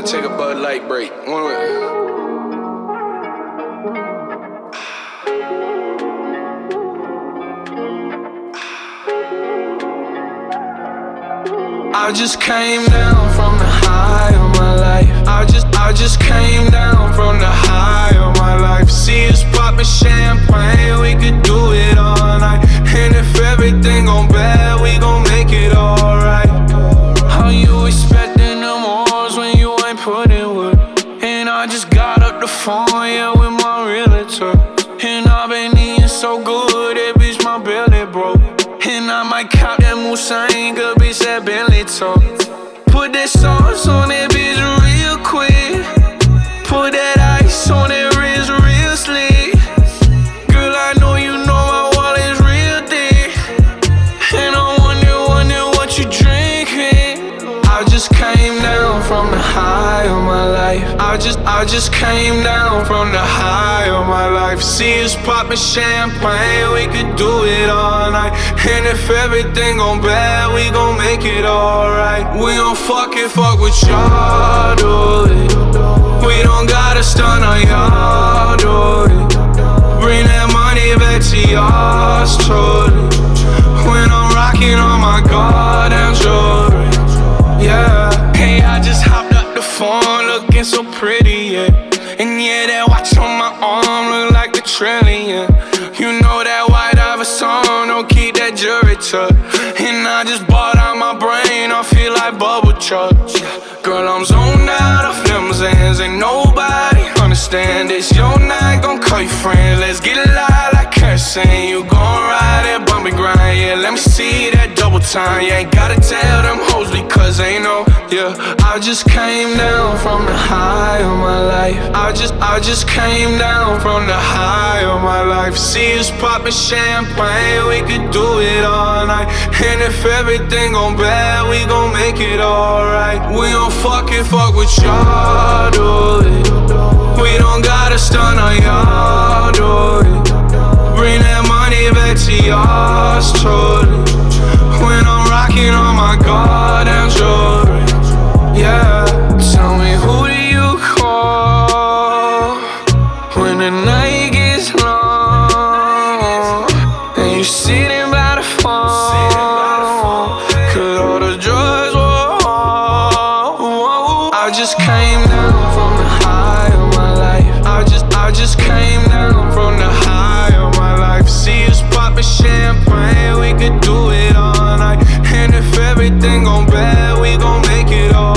gotta take a Bud Light break. One minute. I just came down from the high of my life. I just, I just came down from the high got up the phone, yeah, with my realtor. High of my life. I just, I just came down from the high of my life. See us popping champagne, we could do it all night. And if everything gon' bad, we gon' make it alright. We don't fucking fuck with y'all, do it. We don't gotta stun on y'all, do it. Pretty, yeah. And yeah, that watch on my arm look like a trillion. You know that white Iver song, don't keep that jury tucked. And I just bought out my brain, I feel like bubble chucks. Girl, I'm zoned out of limousines, ain't nobody understand this. Your night, gon' call your friends, let's get live like kerosene. Time. You ain't gotta tell them hoes because they know, yeah. I just came down from the high of my life. I just, I just came down from the high of my life. See us popping champagne, we could do it all night. And if everything gon' bad, we gon' make it alright. We don't fucking fuck with y'all, do it. We don't gotta stun on y'all, do it. just came down from the high of my life. I just, I just came down from the high of my life. See us popping champagne, we could do it all night. And if everything gon' bad, we gon' make it all.